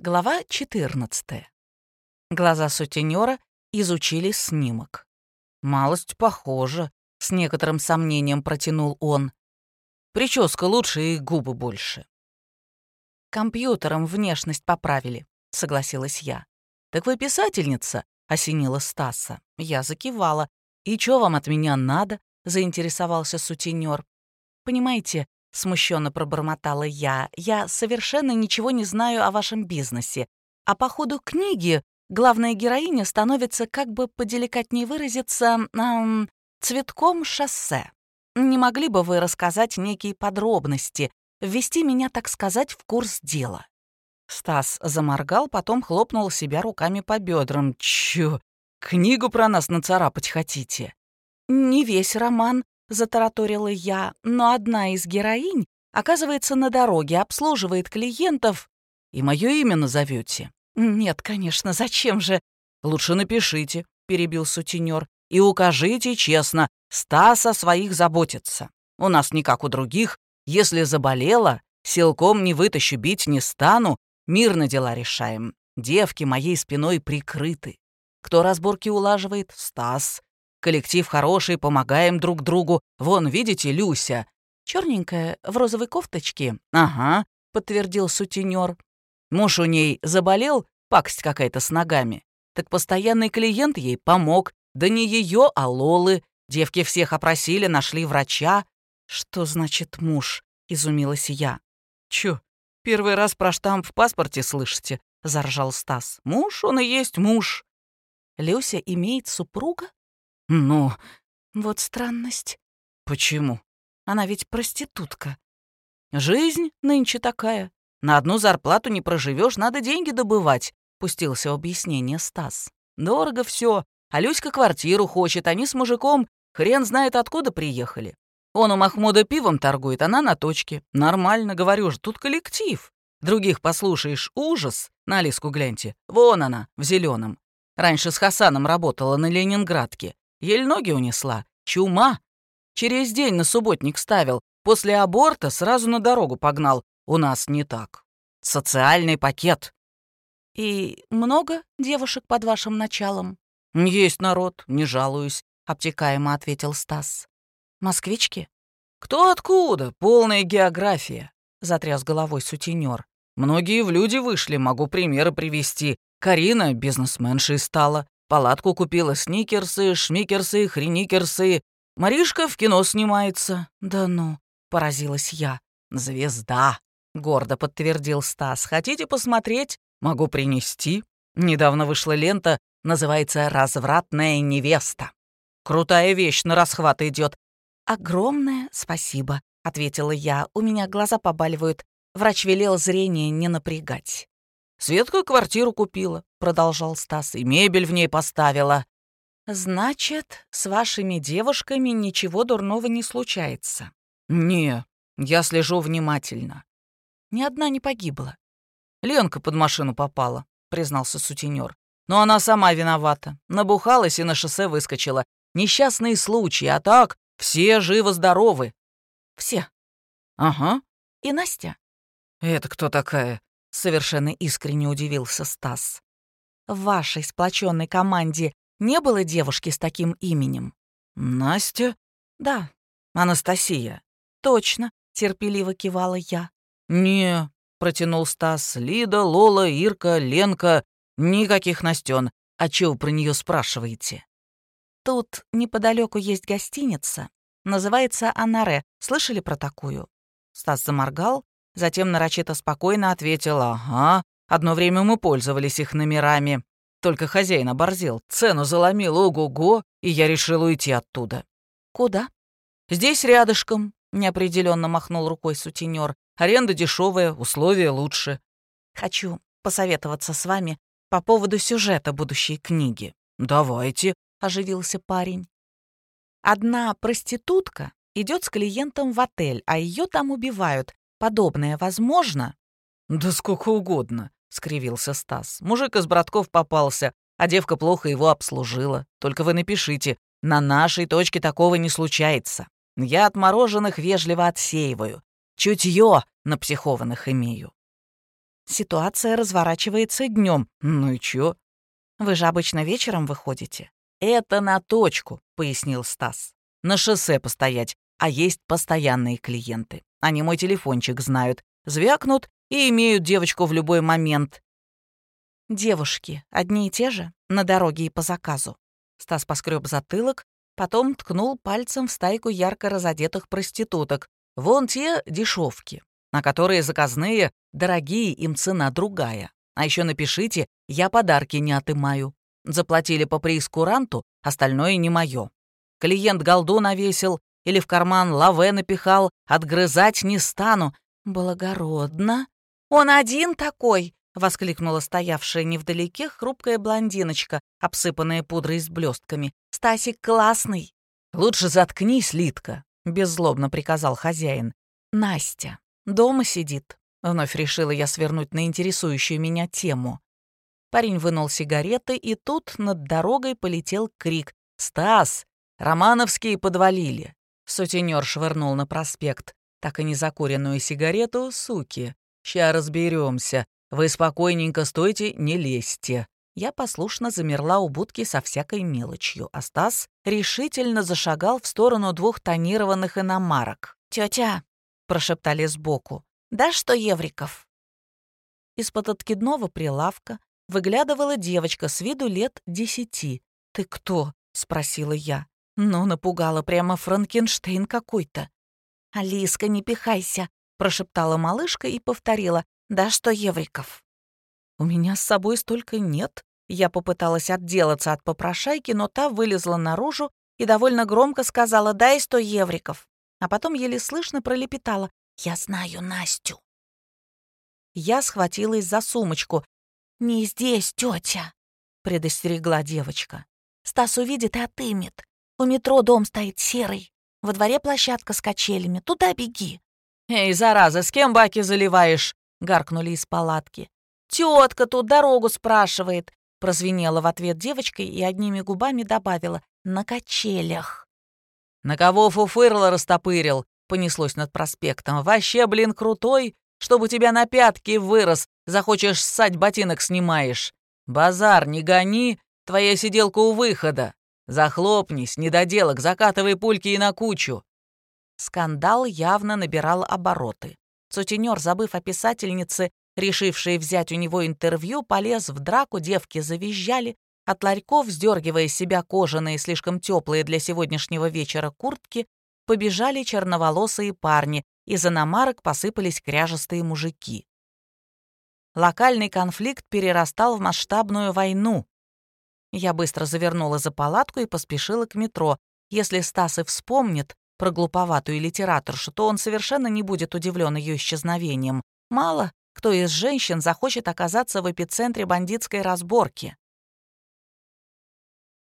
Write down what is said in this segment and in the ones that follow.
Глава 14. Глаза сутенера изучили снимок. «Малость похоже», — с некоторым сомнением протянул он. «Прическа лучше и губы больше». «Компьютером внешность поправили», — согласилась я. «Так вы писательница?» — осенила Стаса. Я закивала. «И чё вам от меня надо?» — заинтересовался сутенер. «Понимаете, — смущенно пробормотала я. «Я совершенно ничего не знаю о вашем бизнесе. А по ходу книги главная героиня становится, как бы поделикатнее выразиться, эм, цветком шоссе. Не могли бы вы рассказать некие подробности, ввести меня, так сказать, в курс дела?» Стас заморгал, потом хлопнул себя руками по бедрам. «Чё, книгу про нас нацарапать хотите?» «Не весь роман», — затараторила я, но одна из героинь оказывается на дороге, обслуживает клиентов. И мое имя назовете? Нет, конечно, зачем же? Лучше напишите, перебил сутенер, и укажите честно, Стас о своих заботится. У нас не как у других. Если заболела, силком не вытащу, бить не стану, мирно дела решаем. Девки моей спиной прикрыты. Кто разборки улаживает? Стас. Коллектив хороший, помогаем друг другу. Вон, видите, Люся?» Черненькая, в розовой кофточке?» «Ага», — подтвердил сутенер. «Муж у ней заболел, пакость какая-то с ногами. Так постоянный клиент ей помог. Да не ее, а Лолы. Девки всех опросили, нашли врача». «Что значит муж?» — изумилась я. «Чё, первый раз про штамп в паспорте слышите?» — заржал Стас. «Муж, он и есть муж». «Люся имеет супруга?» «Ну...» «Вот странность». «Почему?» «Она ведь проститутка». «Жизнь нынче такая. На одну зарплату не проживешь, надо деньги добывать», — пустился в объяснение Стас. «Дорого все. А Люська квартиру хочет, они с мужиком хрен знает откуда приехали. Он у Махмуда пивом торгует, она на точке. Нормально, говорю же, тут коллектив. Других послушаешь, ужас. На Алиску гляньте. Вон она, в зеленом. Раньше с Хасаном работала на Ленинградке. Еле ноги унесла. Чума. Через день на субботник ставил. После аборта сразу на дорогу погнал. У нас не так. Социальный пакет. И много девушек под вашим началом? Есть народ, не жалуюсь, обтекаемо ответил Стас. Москвички? Кто откуда? Полная география, затряс головой сутенер. Многие в люди вышли, могу примеры привести. Карина бизнесменшей стала. Палатку купила, сникерсы, шмикерсы, хреникерсы. Маришка в кино снимается. Да ну, поразилась я. Звезда, гордо подтвердил Стас. Хотите посмотреть? Могу принести. Недавно вышла лента, называется «Развратная невеста». Крутая вещь, на расхват идет. Огромное спасибо, ответила я. У меня глаза побаливают. Врач велел зрение не напрягать. Светка квартиру купила, продолжал Стас, и мебель в ней поставила. Значит, с вашими девушками ничего дурного не случается. Не, я слежу внимательно. Ни одна не погибла. Ленка под машину попала, признался сутенер. Но она сама виновата. Набухалась и на шоссе выскочила. Несчастные случаи, а так все живы-здоровы. Все. Ага. И Настя. Это кто такая? Совершенно искренне удивился Стас. В вашей сплоченной команде не было девушки с таким именем? Настя? Да. Анастасия. Точно, терпеливо кивала я. Не, протянул Стас. Лида, Лола, Ирка, Ленка. Никаких Настен. А чего про нее спрашиваете? Тут неподалеку есть гостиница. Называется Анаре. Слышали про такую? Стас заморгал, Затем нарочито спокойно ответила «Ага, одно время мы пользовались их номерами. Только хозяин оборзел, цену заломил, ого-го, и я решил уйти оттуда». «Куда?» «Здесь рядышком», — неопределенно махнул рукой сутенер. «Аренда дешевая, условия лучше». «Хочу посоветоваться с вами по поводу сюжета будущей книги». «Давайте», — оживился парень. Одна проститутка идет с клиентом в отель, а ее там убивают, Подобное возможно?» «Да сколько угодно», — скривился Стас. «Мужик из братков попался, а девка плохо его обслужила. Только вы напишите, на нашей точке такого не случается. Я отмороженных вежливо отсеиваю. Чутье на психованных имею». Ситуация разворачивается днем. Ну и чё? Вы же обычно вечером выходите. Это на точку, пояснил Стас. На шоссе постоять, а есть постоянные клиенты. Они мой телефончик знают, звякнут и имеют девочку в любой момент. Девушки одни и те же, на дороге и по заказу. Стас поскреб затылок, потом ткнул пальцем в стайку ярко разодетых проституток. Вон те дешевки, на которые заказные, дорогие, им цена другая. А еще напишите, я подарки не отымаю. Заплатили по преискуранту, остальное не мое. Клиент голду навесил или в карман лаве напихал, отгрызать не стану. Благородно. Он один такой, — воскликнула стоявшая невдалеке хрупкая блондиночка, обсыпанная пудрой с блестками. «Стасик классный!» «Лучше заткнись, Литка», — беззлобно приказал хозяин. «Настя. Дома сидит». Вновь решила я свернуть на интересующую меня тему. Парень вынул сигареты, и тут над дорогой полетел крик. «Стас! Романовские подвалили!» Сутенер швырнул на проспект так и незакуренную сигарету, суки. «Ща разберемся. Вы спокойненько стойте, не лезьте». Я послушно замерла у будки со всякой мелочью, а Стас решительно зашагал в сторону двух тонированных иномарок. «Тетя!» — прошептали сбоку. «Да что евриков?» Из-под откидного прилавка выглядывала девочка с виду лет десяти. «Ты кто?» — спросила я. «Ну, напугала прямо Франкенштейн какой-то». «Алиска, не пихайся!» — прошептала малышка и повторила. Да что евриков? У меня с собой столько нет. Я попыталась отделаться от попрошайки, но та вылезла наружу и довольно громко сказала «дай сто евриков», а потом еле слышно пролепетала «я знаю Настю». Я схватилась за сумочку. «Не здесь, тетя», — предостерегла девочка. «Стас увидит и отымет. У метро дом стоит серый. Во дворе площадка с качелями. Туда беги». «Эй, зараза, с кем баки заливаешь?» — гаркнули из палатки. «Тетка тут дорогу спрашивает», — прозвенела в ответ девочка и одними губами добавила «на качелях». «На кого фуфырло растопырил?» — понеслось над проспектом. «Вообще, блин, крутой, чтобы тебя на пятки вырос, захочешь ссать, ботинок снимаешь. Базар не гони, твоя сиделка у выхода. Захлопнись, недоделок, закатывай пульки и на кучу». Скандал явно набирал обороты. Сутенер, забыв о писательнице, решившей взять у него интервью, полез в драку, девки завизжали, от ларьков, сдергивая себя кожаные, слишком теплые для сегодняшнего вечера куртки, побежали черноволосые парни, из иномарок посыпались кряжестые мужики. Локальный конфликт перерастал в масштабную войну. Я быстро завернула за палатку и поспешила к метро. Если Стас и вспомнит, про глуповатую литераторшу, то он совершенно не будет удивлен ее исчезновением. Мало кто из женщин захочет оказаться в эпицентре бандитской разборки.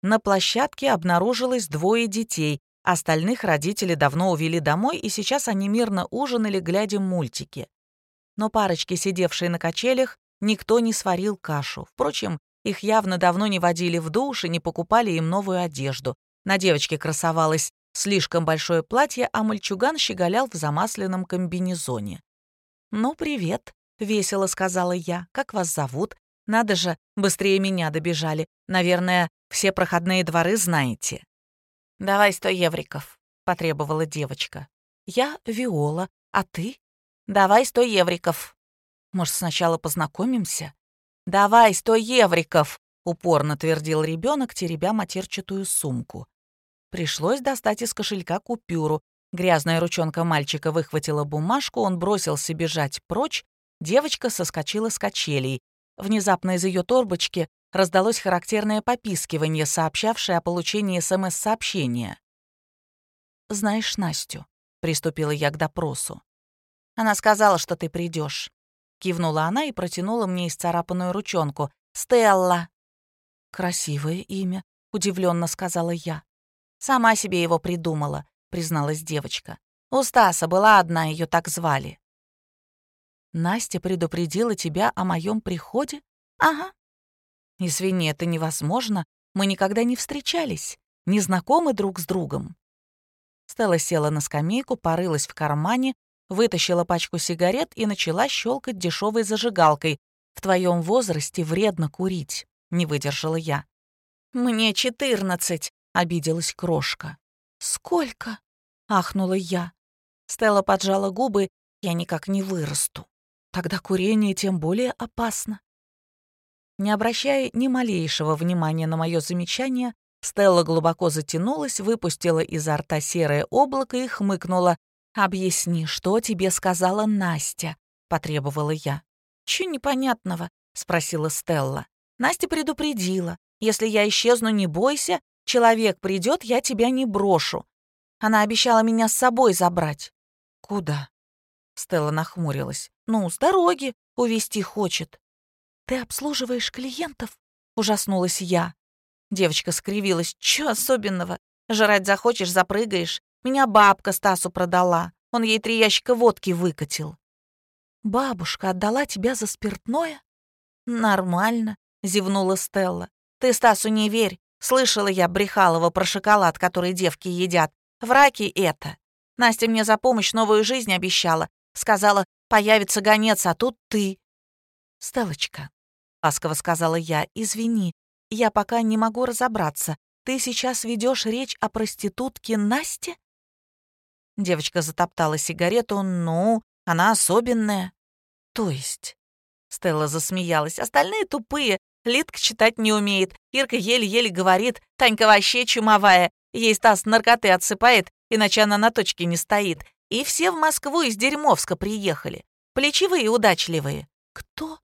На площадке обнаружилось двое детей, остальных родители давно увели домой, и сейчас они мирно ужинали, глядя мультики. Но парочки, сидевшие на качелях, никто не сварил кашу. Впрочем, их явно давно не водили в душ и не покупали им новую одежду. На девочке красовалась слишком большое платье, а мальчуган щеголял в замасленном комбинезоне. «Ну, привет», — весело сказала я. «Как вас зовут? Надо же, быстрее меня добежали. Наверное, все проходные дворы знаете». «Давай сто евриков», — потребовала девочка. «Я Виола, а ты?» «Давай сто евриков». «Может, сначала познакомимся?» «Давай сто евриков», — упорно твердил ребенок, теребя матерчатую сумку. Пришлось достать из кошелька купюру. Грязная ручонка мальчика выхватила бумажку, он бросился бежать прочь. Девочка соскочила с качелей. Внезапно из ее торбочки раздалось характерное попискивание, сообщавшее о получении СМС-сообщения. «Знаешь Настю?» — приступила я к допросу. «Она сказала, что ты придешь. Кивнула она и протянула мне исцарапанную ручонку. «Стелла!» «Красивое имя», — удивленно сказала я. «Сама себе его придумала», — призналась девочка. «У Стаса была одна, ее так звали». «Настя предупредила тебя о моем приходе?» «Ага». «Извини, это невозможно. Мы никогда не встречались, не знакомы друг с другом». Стелла села на скамейку, порылась в кармане, вытащила пачку сигарет и начала щелкать дешевой зажигалкой. «В твоем возрасте вредно курить», — не выдержала я. «Мне четырнадцать», — обиделась крошка. «Сколько?» — ахнула я. Стелла поджала губы, я никак не вырасту. Тогда курение тем более опасно. Не обращая ни малейшего внимания на мое замечание, Стелла глубоко затянулась, выпустила изо рта серое облако и хмыкнула. «Объясни, что тебе сказала Настя?» — потребовала я. «Чё непонятного?» — спросила Стелла. «Настя предупредила. Если я исчезну, не бойся. Человек придет, я тебя не брошу. Она обещала меня с собой забрать». «Куда?» Стелла нахмурилась. «Ну, с дороги. Увести хочет». «Ты обслуживаешь клиентов?» Ужаснулась я. Девочка скривилась. «Чё особенного? Жрать захочешь, запрыгаешь. Меня бабка Стасу продала. Он ей три ящика водки выкатил». «Бабушка отдала тебя за спиртное?» «Нормально», — зевнула Стелла. «Ты Стасу не верь. Слышала я Брехалова про шоколад, который девки едят. Враки это. Настя мне за помощь новую жизнь обещала. Сказала, появится гонец, а тут ты». «Стеллочка», — ласково сказала я, — «извини, я пока не могу разобраться. Ты сейчас ведешь речь о проститутке Насте?» Девочка затоптала сигарету. «Ну, она особенная». «То есть?» Стелла засмеялась. «Остальные тупые. Литка читать не умеет. Ирка еле-еле говорит. Танька вообще чумовая. Ей Стас наркоты отсыпает, иначе она на точке не стоит. И все в Москву из Дерьмовска приехали. Плечевые удачливые. Кто?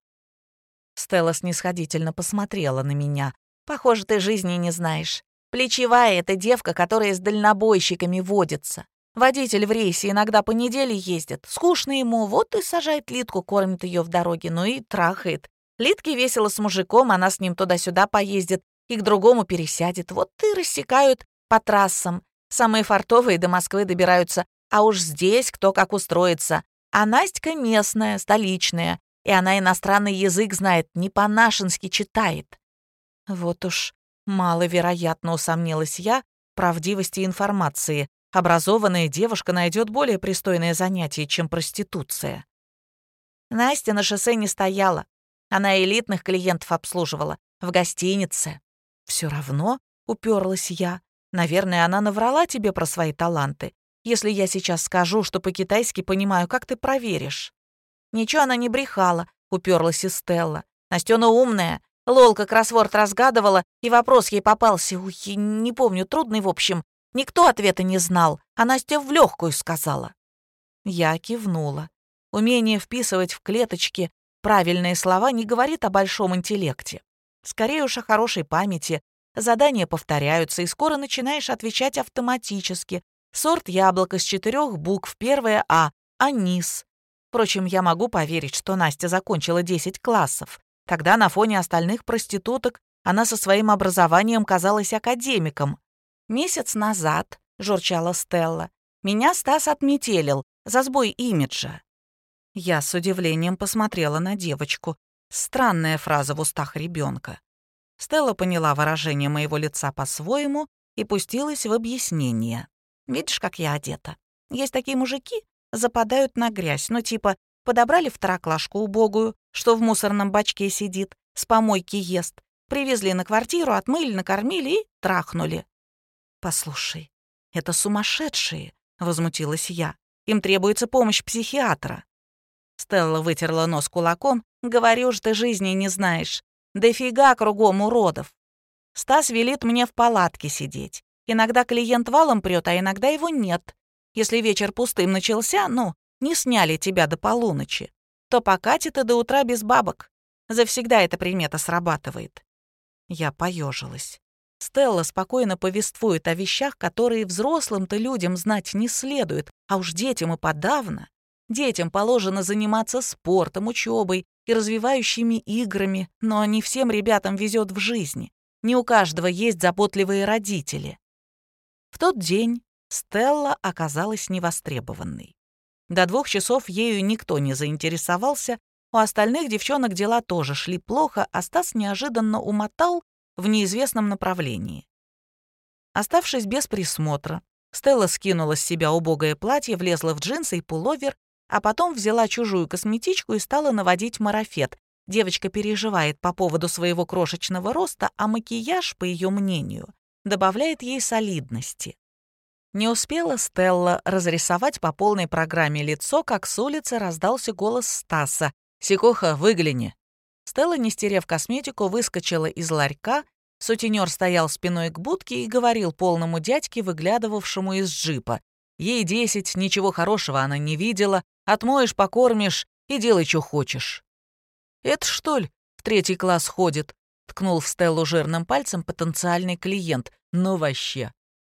Стелла снисходительно посмотрела на меня. «Похоже, ты жизни не знаешь. Плечевая — это девка, которая с дальнобойщиками водится. Водитель в рейсе иногда по неделе ездит. Скучно ему, вот и сажает Литку, кормит ее в дороге, ну и трахает. Литке весело с мужиком, она с ним туда-сюда поездит и к другому пересядет. Вот и рассекают по трассам. Самые фартовые до Москвы добираются, а уж здесь кто как устроится. А Настя местная, столичная, и она иностранный язык знает, не по-нашенски читает. Вот уж маловероятно усомнилась я в правдивости информации. Образованная девушка найдет более пристойное занятие, чем проституция. Настя на шоссе не стояла. Она элитных клиентов обслуживала. В гостинице. Все равно уперлась я. Наверное, она наврала тебе про свои таланты. Если я сейчас скажу, что по-китайски понимаю, как ты проверишь? Ничего она не брехала, уперлась и Стелла. Настена умная. Лолка кроссворд разгадывала, и вопрос ей попался. Ух, не помню, трудный в общем. Никто ответа не знал, а Настя в легкую сказала. Я кивнула. Умение вписывать в клеточки правильные слова не говорит о большом интеллекте. Скорее уж о хорошей памяти. Задания повторяются, и скоро начинаешь отвечать автоматически. Сорт яблока с четырех букв, первое «А», анис. Впрочем, я могу поверить, что Настя закончила 10 классов. Тогда на фоне остальных проституток она со своим образованием казалась академиком. «Месяц назад», — журчала Стелла, — «меня Стас отметелил за сбой имиджа». Я с удивлением посмотрела на девочку. Странная фраза в устах ребенка. Стелла поняла выражение моего лица по-своему и пустилась в объяснение. «Видишь, как я одета? Есть такие мужики, западают на грязь. Ну, типа, подобрали второклашку убогую, что в мусорном бачке сидит, с помойки ест, привезли на квартиру, отмыли, накормили и трахнули. «Послушай, это сумасшедшие», — возмутилась я. «Им требуется помощь психиатра». Стелла вытерла нос кулаком. «Говорю ж, ты жизни не знаешь. Дофига кругом уродов. Стас велит мне в палатке сидеть. Иногда клиент валом прет, а иногда его нет. Если вечер пустым начался, ну, не сняли тебя до полуночи, то покатит и до утра без бабок. Завсегда эта примета срабатывает. Я поежилась. Стелла спокойно повествует о вещах, которые взрослым-то людям знать не следует, а уж детям и подавно. Детям положено заниматься спортом, учебой и развивающими играми, но не всем ребятам везет в жизни. Не у каждого есть заботливые родители. В тот день Стелла оказалась невостребованной. До двух часов ею никто не заинтересовался, у остальных девчонок дела тоже шли плохо, а Стас неожиданно умотал в неизвестном направлении. Оставшись без присмотра, Стелла скинула с себя убогое платье, влезла в джинсы и пуловер а потом взяла чужую косметичку и стала наводить марафет. Девочка переживает по поводу своего крошечного роста, а макияж, по ее мнению, добавляет ей солидности. Не успела Стелла разрисовать по полной программе лицо, как с улицы раздался голос Стаса. «Сикоха, выгляни!» Стелла, не стерев косметику, выскочила из ларька. Сутенер стоял спиной к будке и говорил полному дядьке, выглядывавшему из джипа. Ей десять, ничего хорошего она не видела. Отмоешь, покормишь и делай, что хочешь. «Это, что ли, в третий класс ходит?» — ткнул в Стеллу жирным пальцем потенциальный клиент. «Ну вообще!»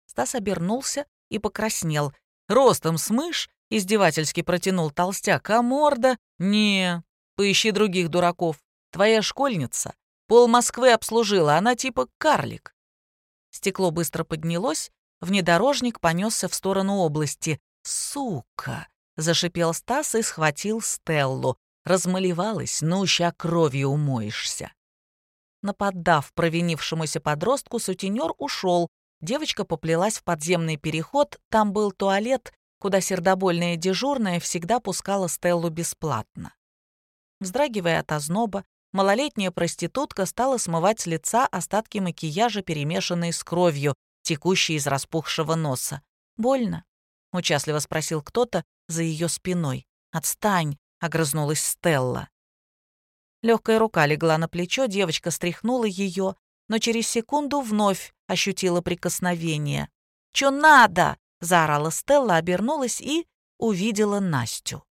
Стас обернулся и покраснел. «Ростом с мышь?» — издевательски протянул толстяк. «А морда? Не, поищи других дураков. Твоя школьница пол Москвы обслужила, она типа карлик». Стекло быстро поднялось, внедорожник понесся в сторону области. «Сука!» — зашипел Стас и схватил Стеллу. Размалевалась, ну, ща кровью умоешься. Наподдав провинившемуся подростку, сутенер ушел. Девочка поплелась в подземный переход, там был туалет, куда сердобольная дежурная всегда пускала Стеллу бесплатно. Вздрагивая от озноба, малолетняя проститутка стала смывать с лица остатки макияжа, перемешанные с кровью, текущей из распухшего носа. «Больно?» — участливо спросил кто-то за ее спиной. «Отстань!» — огрызнулась Стелла. Легкая рука легла на плечо, девочка стряхнула ее, но через секунду вновь ощутила прикосновение. «Чё надо?» — заорала Стелла, обернулась и увидела Настю.